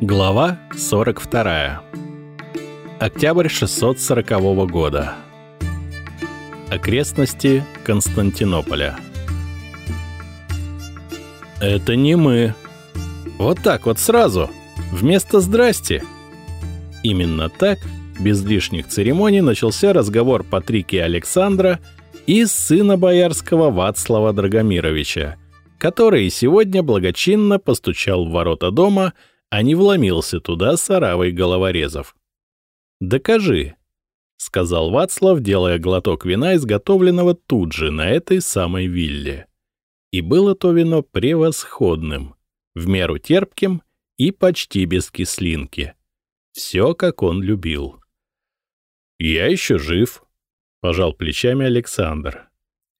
Глава 42. Октябрь 640 года. Окрестности Константинополя. Это не мы. Вот так вот сразу, вместо «здрасте». Именно так, без лишних церемоний, начался разговор Патрики Александра и сына боярского Вацлава Драгомировича, который сегодня благочинно постучал в ворота дома а не вломился туда с оравой головорезов. «Докажи», — сказал Вацлав, делая глоток вина, изготовленного тут же, на этой самой вилле. И было то вино превосходным, в меру терпким и почти без кислинки. Все, как он любил. «Я еще жив», — пожал плечами Александр.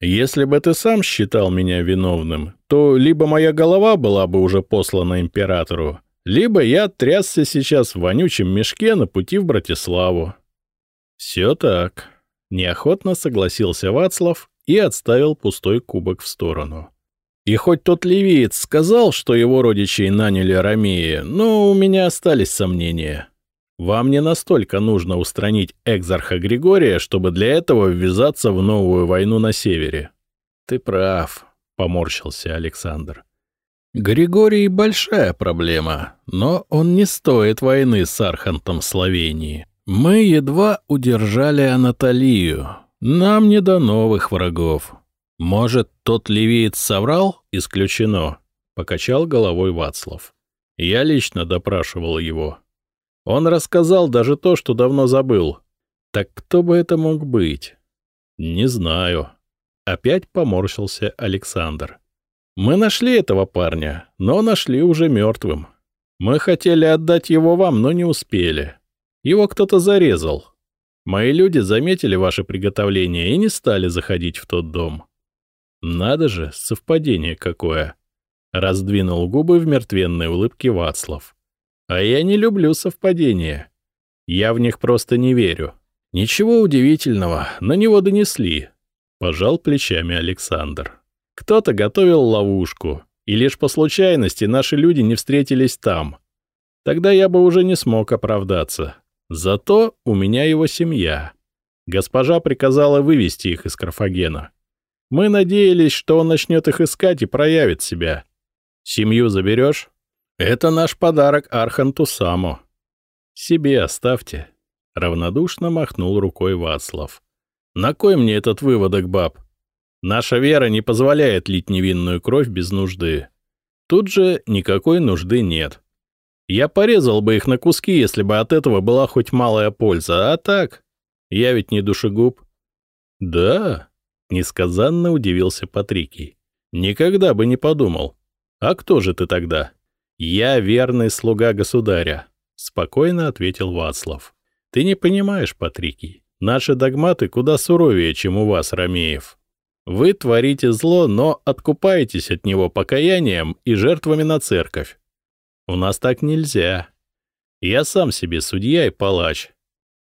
«Если бы ты сам считал меня виновным, то либо моя голова была бы уже послана императору, либо я трясся сейчас в вонючем мешке на пути в Братиславу. Все так. Неохотно согласился Вацлав и отставил пустой кубок в сторону. И хоть тот ливиец сказал, что его родичей наняли Ромеи, но у меня остались сомнения. Вам не настолько нужно устранить экзарха Григория, чтобы для этого ввязаться в новую войну на севере. Ты прав, поморщился Александр. Григорий — большая проблема, но он не стоит войны с Архантом Словении. Мы едва удержали Анатолию. Нам не до новых врагов. Может, тот ливиец соврал? Исключено. Покачал головой Вацлав. Я лично допрашивал его. Он рассказал даже то, что давно забыл. Так кто бы это мог быть? Не знаю. Опять поморщился Александр. Мы нашли этого парня, но нашли уже мертвым. Мы хотели отдать его вам, но не успели. Его кто-то зарезал. Мои люди заметили ваше приготовление и не стали заходить в тот дом. Надо же, совпадение какое. Раздвинул губы в мертвенной улыбке Вацлав. А я не люблю совпадения. Я в них просто не верю. Ничего удивительного, на него донесли. Пожал плечами Александр. Кто-то готовил ловушку, и лишь по случайности наши люди не встретились там. Тогда я бы уже не смог оправдаться. Зато у меня его семья. Госпожа приказала вывести их из Карфагена. Мы надеялись, что он начнет их искать и проявит себя. Семью заберешь? Это наш подарок Арханту Саму. Себе оставьте. Равнодушно махнул рукой Вацлав. На кой мне этот выводок, баб? Наша вера не позволяет лить невинную кровь без нужды. Тут же никакой нужды нет. Я порезал бы их на куски, если бы от этого была хоть малая польза, а так... Я ведь не душегуб. Да, несказанно удивился Патрикий. Никогда бы не подумал. А кто же ты тогда? Я верный слуга государя, спокойно ответил Вацлав. Ты не понимаешь, Патрикий. Наши догматы куда суровее, чем у вас, Ромеев. Вы творите зло, но откупаетесь от него покаянием и жертвами на церковь. У нас так нельзя. Я сам себе судья и палач.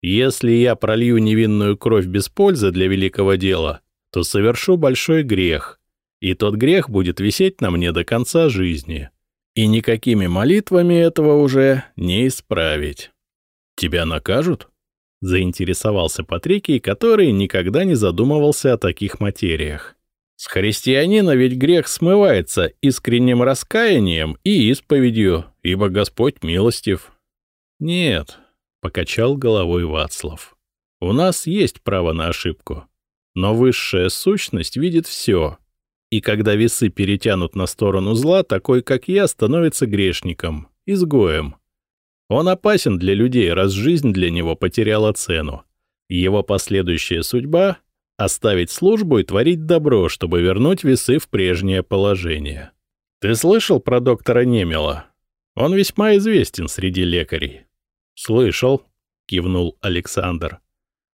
Если я пролью невинную кровь без пользы для великого дела, то совершу большой грех, и тот грех будет висеть на мне до конца жизни. И никакими молитвами этого уже не исправить. Тебя накажут? Заинтересовался Патрикий, который никогда не задумывался о таких материях. С христианина ведь грех смывается искренним раскаянием и исповедью, ибо Господь милостив. Нет, покачал головой Вацлав. У нас есть право на ошибку, но высшая сущность видит все. И когда весы перетянут на сторону зла, такой, как я, становится грешником, изгоем. Он опасен для людей, раз жизнь для него потеряла цену. Его последующая судьба — оставить службу и творить добро, чтобы вернуть весы в прежнее положение. Ты слышал про доктора Немела? Он весьма известен среди лекарей. Слышал, кивнул Александр.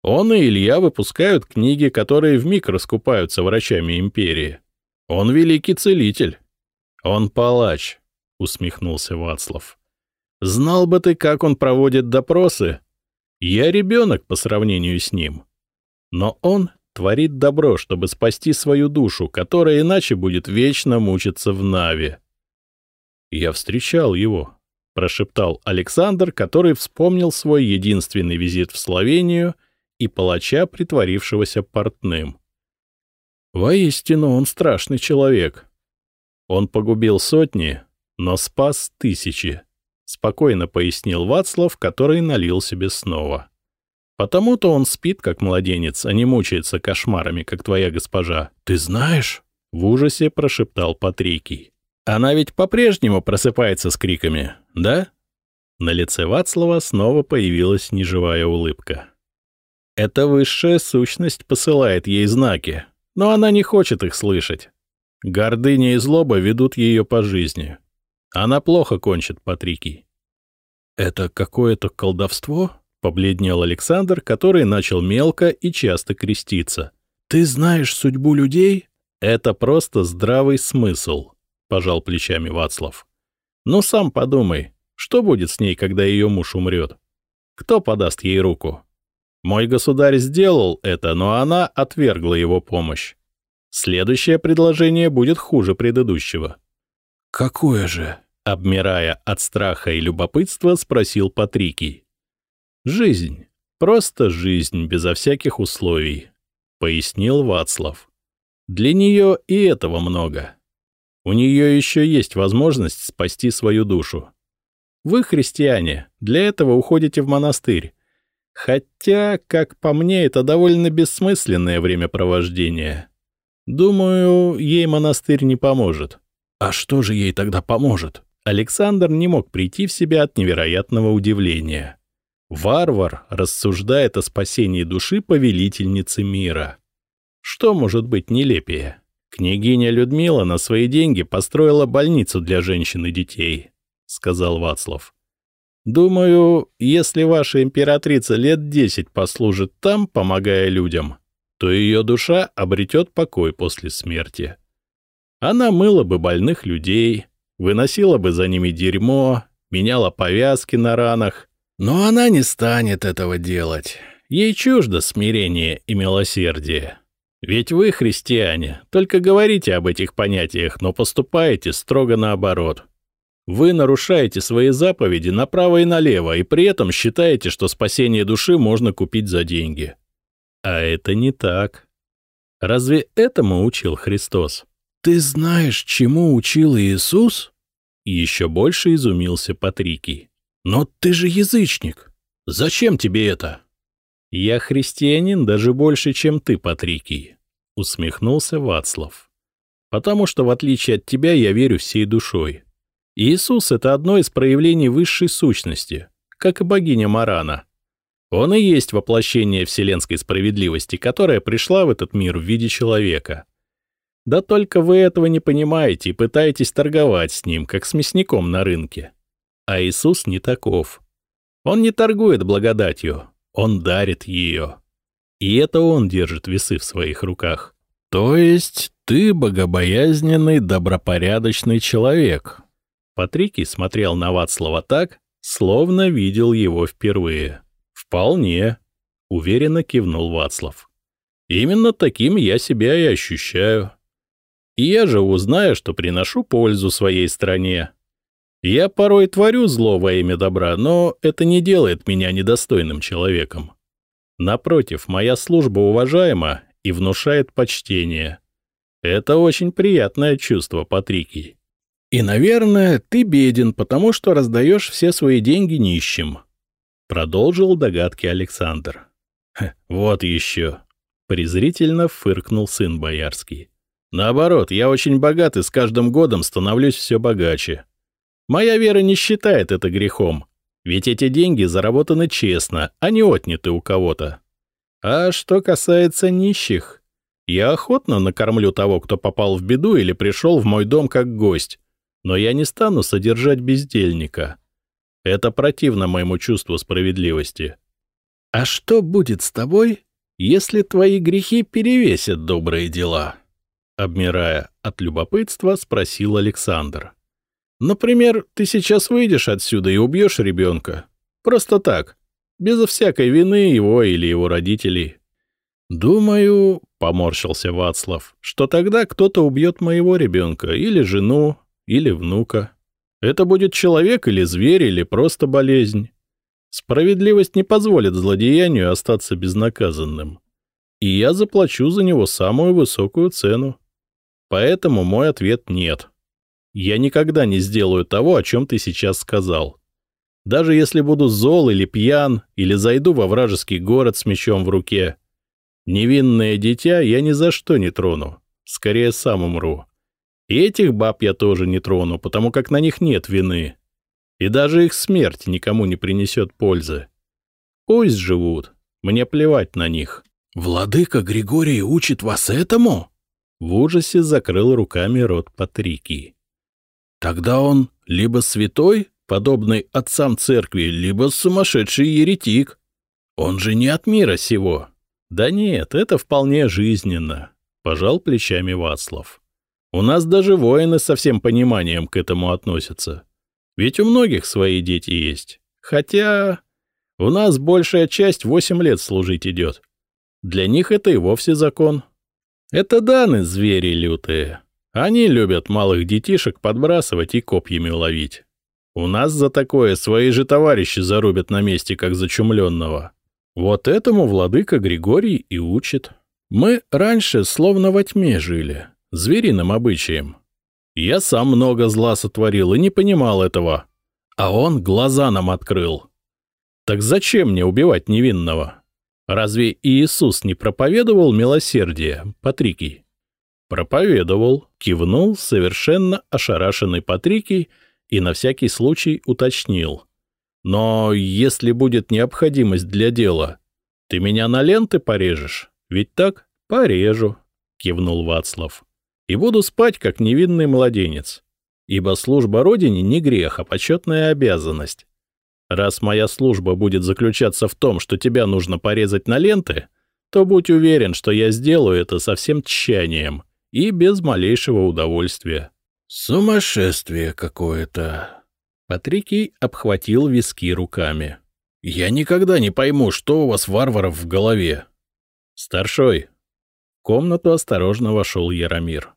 Он и Илья выпускают книги, которые вмиг раскупаются врачами империи. Он великий целитель. Он палач, усмехнулся Вацлав. Знал бы ты, как он проводит допросы. Я ребенок по сравнению с ним. Но он творит добро, чтобы спасти свою душу, которая иначе будет вечно мучиться в Наве. Я встречал его, — прошептал Александр, который вспомнил свой единственный визит в Словению и палача, притворившегося портным. Воистину, он страшный человек. Он погубил сотни, но спас тысячи, спокойно пояснил Вацлав, который налил себе снова. Потому-то он спит, как младенец, а не мучается кошмарами, как твоя госпожа. Ты знаешь? В ужасе прошептал Патрикий. Она ведь по-прежнему просыпается с криками, да? На лице Вацлава снова появилась неживая улыбка. Эта высшая сущность посылает ей знаки, но она не хочет их слышать. Гордыня и злоба ведут ее по жизни. Она плохо кончит, Патрикий. «Это какое-то колдовство?» — побледнел Александр, который начал мелко и часто креститься. «Ты знаешь судьбу людей?» «Это просто здравый смысл», — пожал плечами Вацлав. «Ну сам подумай, что будет с ней, когда ее муж умрет? Кто подаст ей руку? Мой государь сделал это, но она отвергла его помощь. Следующее предложение будет хуже предыдущего». «Какое же?» — обмирая от страха и любопытства, спросил Патрикий. «Жизнь. Просто жизнь, безо всяких условий», — пояснил Вацлав. «Для нее и этого много». У нее еще есть возможность спасти свою душу. Вы христиане, для этого уходите в монастырь. Хотя, как по мне, это довольно бессмысленное времяпровождение. Думаю, ей монастырь не поможет. А что же ей тогда поможет? Александр не мог прийти в себя от невероятного удивления. Варвар рассуждает о спасении души повелительницы мира. Что может быть нелепее? «Княгиня Людмила на свои деньги построила больницу для женщин и детей», — сказал Вацлав. «Думаю, если ваша императрица лет десять послужит там, помогая людям, то ее душа обретет покой после смерти. Она мыла бы больных людей, выносила бы за ними дерьмо, меняла повязки на ранах. Но она не станет этого делать. Ей чуждо смирение и милосердие. Ведь вы, христиане, только говорите об этих понятиях, но поступаете строго наоборот. Вы нарушаете свои заповеди направо и налево, и при этом считаете, что спасение души можно купить за деньги. А это не так. Разве этому учил Христос? Ты знаешь, чему учил Иисус? Еще больше изумился Патрикий. Но ты же язычник. Зачем тебе это? «Я христианин даже больше, чем ты, Патрикий», — усмехнулся Вацлав. «Потому что, в отличие от тебя, я верю всей душой. Иисус — это одно из проявлений высшей сущности, как и богиня Марана. Он и есть воплощение вселенской справедливости, которая пришла в этот мир в виде человека. Да только вы этого не понимаете и пытаетесь торговать с ним, как с мясником на рынке. А Иисус не таков. Он не торгует благодатью, он дарит ее. И это он держит весы в своих руках. То есть ты богобоязненный, добропорядочный человек. Патрикий смотрел на Вацлава так, словно видел его впервые. Вполне, уверенно кивнул Вацлав. Именно таким я себя и ощущаю. И я же узнаю, что приношу пользу своей стране, я порой творю зло во имя добра, но это не делает меня недостойным человеком. Напротив, моя служба уважаема и внушает почтение. Это очень приятное чувство, Патрикий. И, наверное, ты беден, потому что раздаешь все свои деньги нищим. Продолжил догадки Александр. Вот еще. Презрительно фыркнул сын боярский. Наоборот, я очень богат и с каждым годом становлюсь все богаче. Моя вера не считает это грехом, ведь эти деньги заработаны честно, а не отняты у кого-то. А что касается нищих, я охотно накормлю того, кто попал в беду или пришел в мой дом как гость, но я не стану содержать бездельника. Это противно моему чувству справедливости. А что будет с тобой, если твои грехи перевесят добрые дела? Обмирая от любопытства, спросил Александр. Например, ты сейчас выйдешь отсюда и убьешь ребенка. Просто так, безо всякой вины его или его родителей. Думаю, — поморщился Вацлав, — что тогда кто-то убьет моего ребенка, или жену, или внука. Это будет человек или зверь, или просто болезнь. Справедливость не позволит злодеянию остаться безнаказанным. И я заплачу за него самую высокую цену. Поэтому мой ответ нет. Я никогда не сделаю того, о чем ты сейчас сказал. Даже если буду зол или пьян, или зайду во вражеский город с мечом в руке. Невинное дитя я ни за что не трону. Скорее сам умру. И этих баб я тоже не трону, потому как на них нет вины. И даже их смерть никому не принесет пользы. Пусть живут, мне плевать на них. «Владыка Григорий учит вас этому?» В ужасе закрыл руками рот Патрикий. «Тогда он либо святой, подобный отцам церкви, либо сумасшедший еретик. Он же не от мира сего». «Да нет, это вполне жизненно», — пожал плечами Вацлав. «У нас даже воины со всем пониманием к этому относятся. Ведь у многих свои дети есть. Хотя у нас большая часть восемь лет служить идет. Для них это и вовсе закон. Это даны звери лютые. Они любят малых детишек подбрасывать и копьями ловить. У нас за такое свои же товарищи зарубят на месте, как зачумленного. Вот этому владыка Григорий и учит. Мы раньше словно во тьме жили, звериным обычаем. Я сам много зла сотворил и не понимал этого. А он глаза нам открыл. Так зачем мне убивать невинного? Разве Иисус не проповедовал милосердие, Патрикий? Проповедовал, кивнул совершенно ошарашенный Патрикий и на всякий случай уточнил. Но если будет необходимость для дела, ты меня на ленты порежешь, ведь так? Порежу, кивнул Вацлав. И буду спать, как невинный младенец. Ибо служба Родине не грех, а почетная обязанность. Раз моя служба будет заключаться в том, что тебя нужно порезать на ленты, то будь уверен, что я сделаю это со всем тщанием и без малейшего удовольствия. Сумасшествие какое-то. Патрикий обхватил виски руками. Я никогда не пойму, что у вас варваров в голове. Старшой. В комнату осторожно вошел Яромир.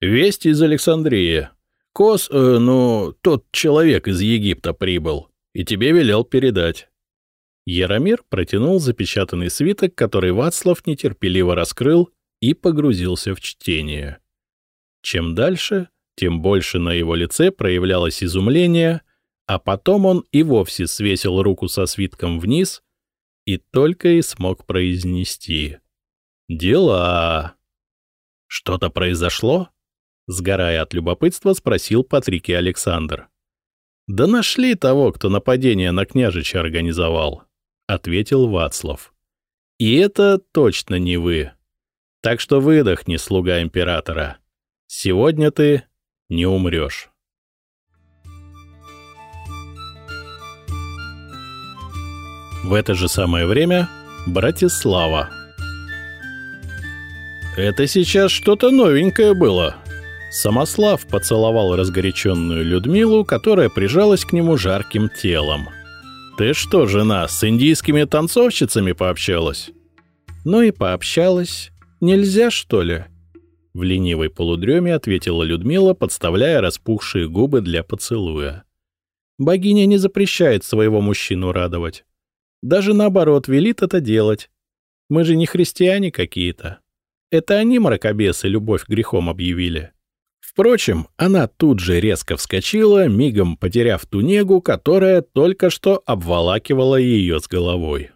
Весть из Александрии. Кос, э, ну, тот человек из Египта прибыл и тебе велел передать». Яромир протянул запечатанный свиток, который Вацлав нетерпеливо раскрыл и погрузился в чтение. Чем дальше, тем больше на его лице проявлялось изумление, а потом он и вовсе свесил руку со свитком вниз и только и смог произнести «Дела». «Что-то произошло?» Сгорая от любопытства, спросил Патрики Александр. «Да нашли того, кто нападение на княжича организовал», — ответил Вацлав. «И это точно не вы. Так что выдохни, слуга императора. Сегодня ты не умрешь». В это же самое время Братислава. «Это сейчас что-то новенькое было», Самослав поцеловал разгоряченную Людмилу, которая прижалась к нему жарким телом. «Ты что, жена, с индийскими танцовщицами пообщалась?» «Ну и пообщалась. Нельзя, что ли?» В ленивой полудреме ответила Людмила, подставляя распухшие губы для поцелуя. «Богиня не запрещает своего мужчину радовать. Даже наоборот велит это делать. Мы же не христиане какие-то. Это они, мракобесы, любовь грехом объявили». Впрочем, она тут же резко вскочила, мигом потеряв ту негу, которая только что обволакивала ее с головой.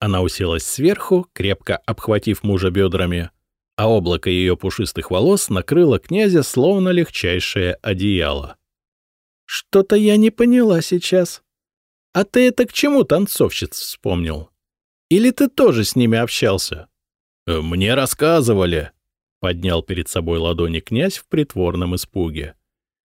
Она уселась сверху, крепко обхватив мужа бедрами, а облако ее пушистых волос накрыло князя словно легчайшее одеяло. «Что-то я не поняла сейчас. А ты это к чему танцовщиц вспомнил? Или ты тоже с ними общался?» «Мне рассказывали», — поднял перед собой ладони князь в притворном испуге.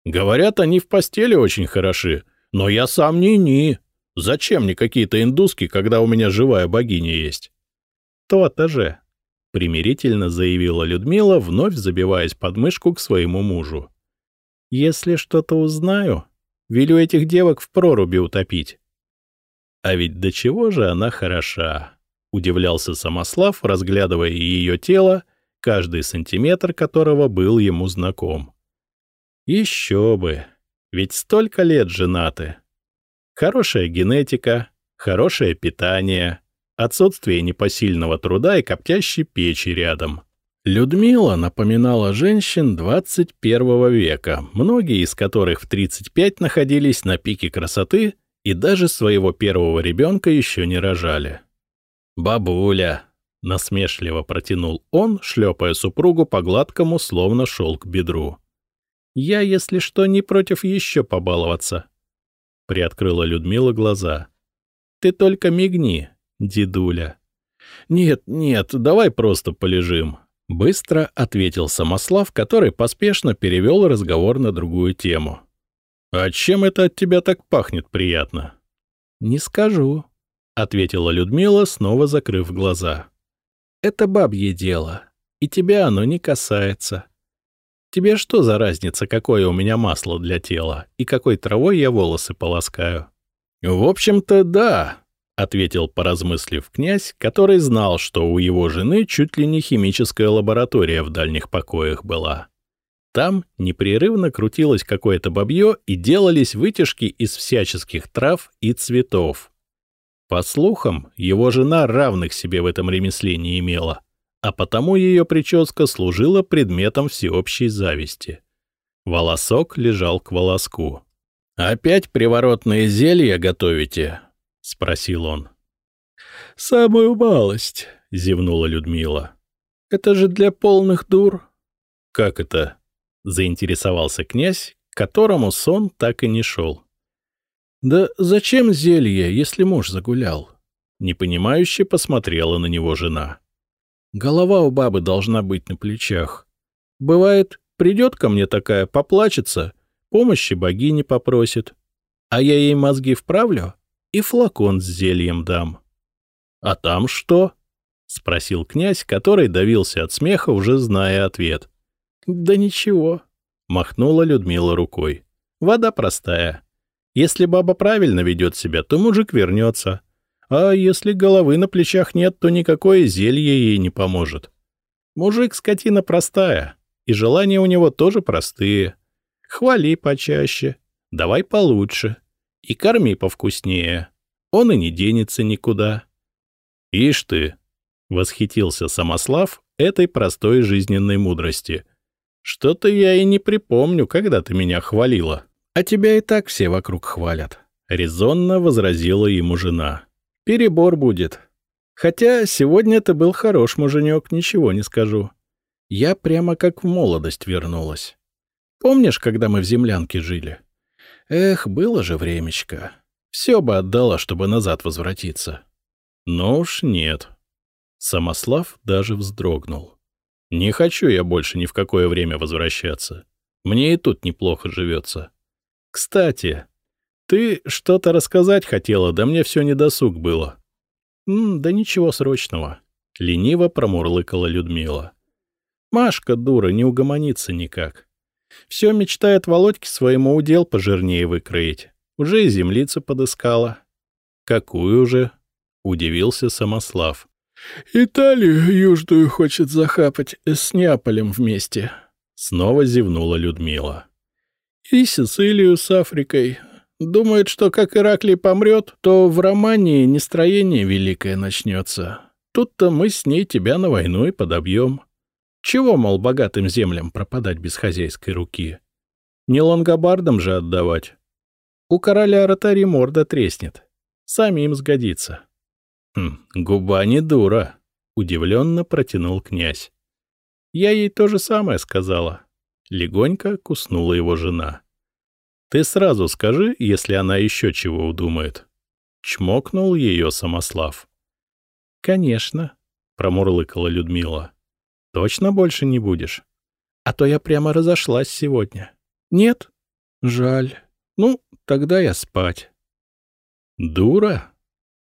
«Говорят, они в постели очень хороши, но я сам ни-ни. Зачем мне какие-то индуски, когда у меня живая богиня есть?» «То-то же», — примирительно заявила Людмила, вновь забиваясь под мышку к своему мужу. «Если что-то узнаю, велю этих девок в проруби утопить». «А ведь до чего же она хороша?» — удивлялся Самослав, разглядывая ее тело, каждый сантиметр которого был ему знаком. Еще бы! Ведь столько лет женаты. Хорошая генетика, хорошее питание, отсутствие непосильного труда и коптящей печи рядом. Людмила напоминала женщин 21 века, многие из которых в 35 находились на пике красоты и даже своего первого ребенка еще не рожали. «Бабуля!» — насмешливо протянул он, шлепая супругу по гладкому, словно шелк бедру. «Я, если что, не против еще побаловаться», — приоткрыла Людмила глаза. «Ты только мигни, дедуля». «Нет, нет, давай просто полежим», Быстро ответил Самослав, который поспешно перевел разговор на другую тему. «А чем это от тебя так пахнет приятно?» «Не скажу», — ответила Людмила, снова закрыв глаза. «Это бабье дело, и тебя оно не касается. Тебе что за разница, какое у меня масло для тела и какой травой я волосы полоскаю?» «В общем-то, да», — ответил, поразмыслив князь, который знал, что у его жены чуть ли не химическая лаборатория в дальних покоях была. Там непрерывно крутилось какое-то бабье и делались вытяжки из всяческих трав и цветов. По слухам, его жена равных себе в этом ремесле не имела, а потому ее прическа служила предметом всеобщей зависти. Волосок лежал к волоску. «Опять приворотные зелья готовите?» — спросил он. «Самую малость», — зевнула Людмила. «Это же для полных дур». «Как это?» — заинтересовался князь, которому сон так и не шел. «Да зачем зелье, если муж загулял?» Непонимающе посмотрела на него жена. «Голова у бабы должна быть на плечах. Бывает, придет ко мне такая, поплачется, помощи богини попросит, а я ей мозги вправлю, и флакон с зельем дам. — А там что? — спросил князь, который давился от смеха, уже зная ответ. — Да ничего, — махнула Людмила рукой. — Вода простая. Если баба правильно ведет себя, то мужик вернется. А если головы на плечах нет, то никакое зелье ей не поможет. Мужик скотина простая, и желания у него тоже простые. Хвали почаще, давай получше, и корми повкуснее. Он и не денется никуда. — Ишь ты! — восхитился Самослав этой простой жизненной мудрости. — Что-то я и не припомню, когда ты меня хвалила. — А тебя и так все вокруг хвалят, — резонно возразила ему жена. — Перебор будет. Хотя сегодня ты был хорош муженек, ничего не скажу. Я прямо как в молодость вернулась. Помнишь, когда мы в землянке жили? — Эх, было же времечко. Все бы отдала, чтобы назад возвратиться. Но уж нет. Самослав даже вздрогнул. Не хочу я больше ни в какое время возвращаться. Мне и тут неплохо живется. Кстати, ты что-то рассказать хотела, да мне все недосуг было. Да ничего срочного. Лениво промурлыкала Людмила. Машка, дура, не угомонится никак. Все мечтает Володьке своему удел пожирнее выкроить. Уже и землицу подыскала. — Какую же? — удивился Самослав. — Италию южную хочет захапать с Неаполем вместе. Снова зевнула Людмила. — И Сицилию с Африкой. Думает, что как Ираклий помрет, то в Романии нестроение великое начнется. Тут-то мы с ней тебя на войну и подобьем. — чего, мол, богатым землям пропадать без хозяйской руки? Не лонгобардам же отдавать. У короля ротари морда треснет. Сами им сгодится. Хм, губа не дура, — удивленно протянул князь. Я ей то же самое сказала. Легонько куснула его жена. Ты сразу скажи, если она еще чего удумает. Чмокнул ее Самослав. — Конечно, — промурлыкала Людмила. Точно больше не будешь? А то я прямо разошлась сегодня. Нет? Жаль. Ну, тогда я спать. Дура?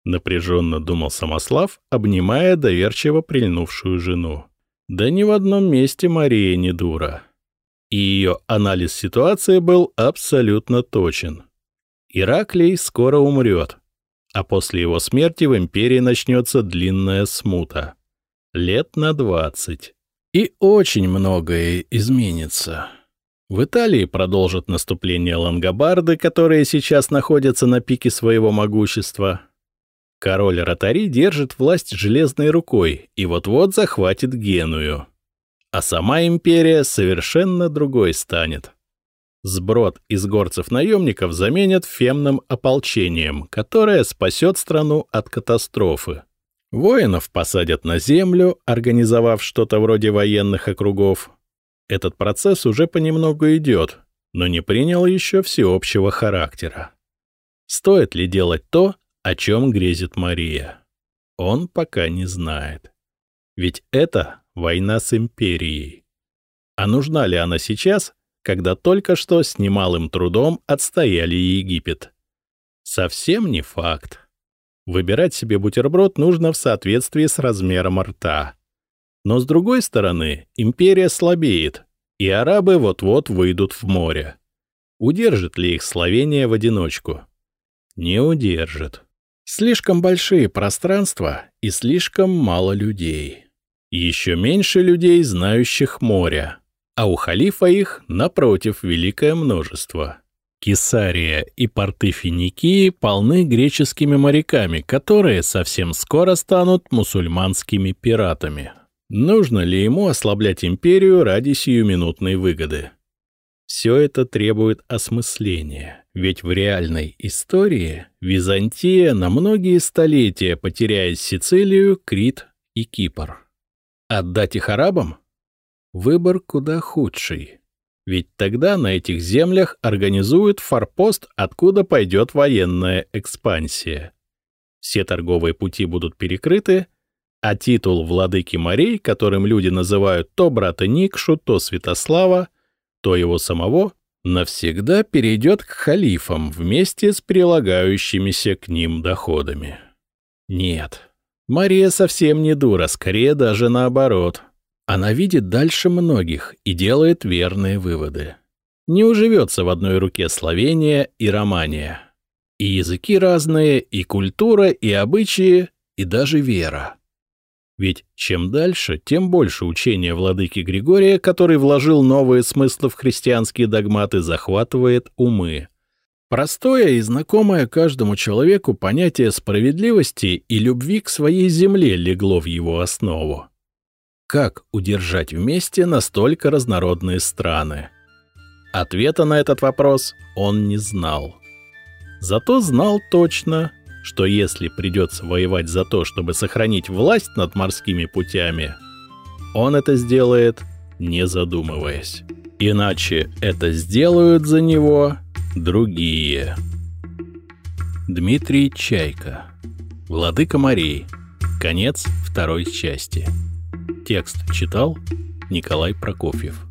Напряженно думал Самослав, обнимая доверчиво прильнувшую жену. Да ни в одном месте Мария не дура. И ее анализ ситуации был абсолютно точен. Ираклий скоро умрет, а после его смерти в империи начнется длинная смута. Лет на двадцать. И очень многое изменится. В Италии продолжат наступление лангобарды, которые сейчас находятся на пике своего могущества. Король Ротари держит власть железной рукой и вот-вот захватит Геную. А сама империя совершенно другой станет. Сброд из горцев-наемников заменят фемным ополчением, которое спасет страну от катастрофы. Воинов посадят на землю, организовав что-то вроде военных округов, этот процесс уже понемногу идет, но не принял еще всеобщего характера. Стоит ли делать то, о чем грезит Мария? Он пока не знает. Ведь это война с империей. А нужна ли она сейчас, когда только что с немалым трудом отстояли Египет? Совсем не факт. Выбирать себе бутерброд нужно в соответствии с размером рта. Но с другой стороны, империя слабеет, и арабы вот-вот выйдут в море. Удержит ли их Словения в одиночку? Не удержит. Слишком большие пространства и слишком мало людей. Еще меньше людей, знающих моря, а у халифа их, напротив, великое множество. Кесария и порты Финикии полны греческими моряками, которые совсем скоро станут мусульманскими пиратами. Нужно ли ему ослаблять империю ради сиюминутной выгоды? Все это требует осмысления, ведь в реальной истории Византия на многие столетия потеряет Сицилию, Крит и Кипр. Отдать их арабам? Выбор куда худший. Ведь тогда на этих землях организуют форпост, откуда пойдет военная экспансия. Все торговые пути будут перекрыты, а титул владыки морей, которым люди называют то брата Никшу, то Святослава, то его самого, навсегда перейдет к халифам вместе с прилагающимися к ним доходами. Нет, Мария совсем не дура, скорее даже наоборот. Она видит дальше многих и делает верные выводы. Не уживется в одной руке Словения и Романия. И языки разные, и культура, и обычаи, и даже вера. Ведь чем дальше, тем больше учения владыки Григория, который вложил новые смыслы в христианские догматы, захватывает умы. Простое и знакомое каждому человеку понятие справедливости и любви к своей земле легло в его основу. Как удержать вместе настолько разнородные страны? Ответа на этот вопрос он не знал. Зато знал точно, что если придется воевать за то, чтобы сохранить власть над морскими путями, он это сделает, не задумываясь. Иначе это сделают за него другие. Дмитрий Чайка. Владыка морей. Конец второй части. Текст читал Николай Прокофьев.